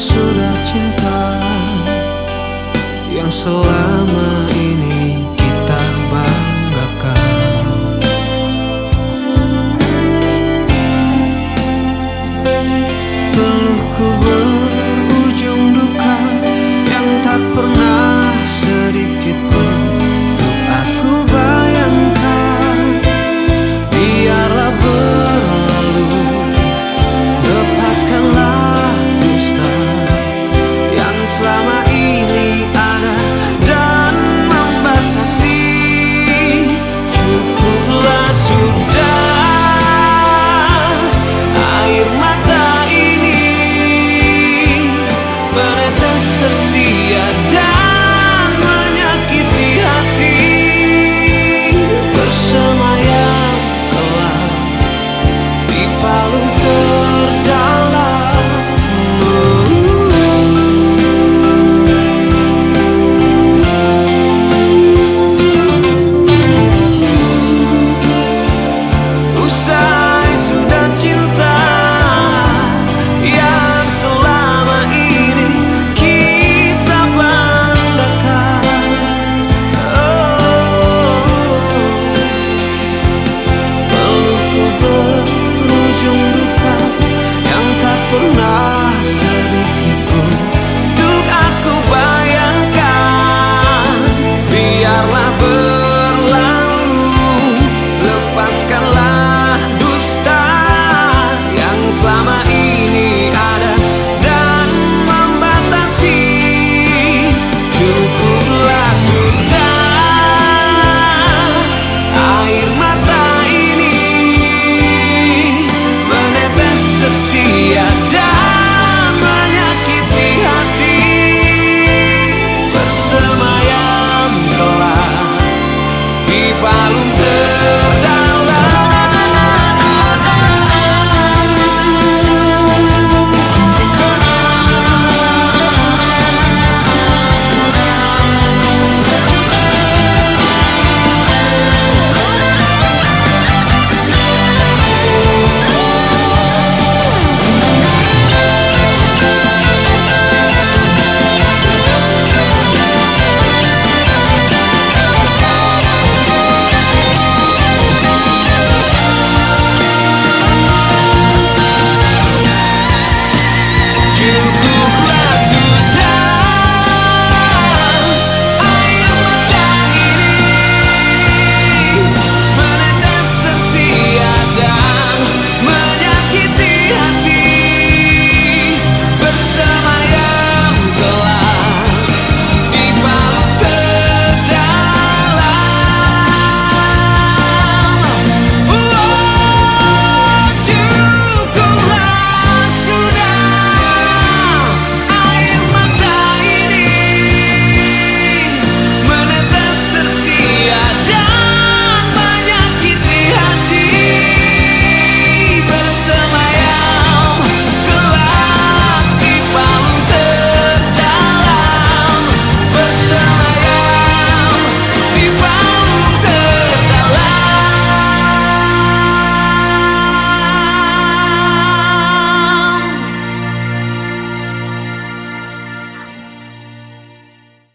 sudah cinta yang selama ini could see